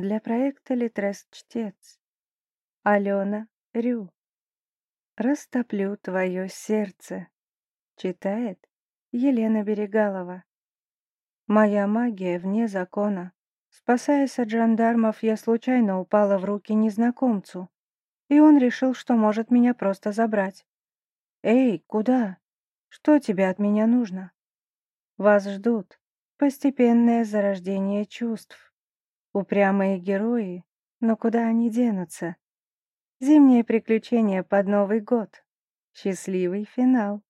Для проекта «Литрес-чтец». Алена Рю. «Растоплю твое сердце». Читает Елена Берегалова. Моя магия вне закона. Спасаясь от жандармов, я случайно упала в руки незнакомцу, и он решил, что может меня просто забрать. «Эй, куда? Что тебе от меня нужно?» «Вас ждут. Постепенное зарождение чувств. Упрямые герои, но куда они денутся? Зимнее приключение под Новый год. Счастливый финал.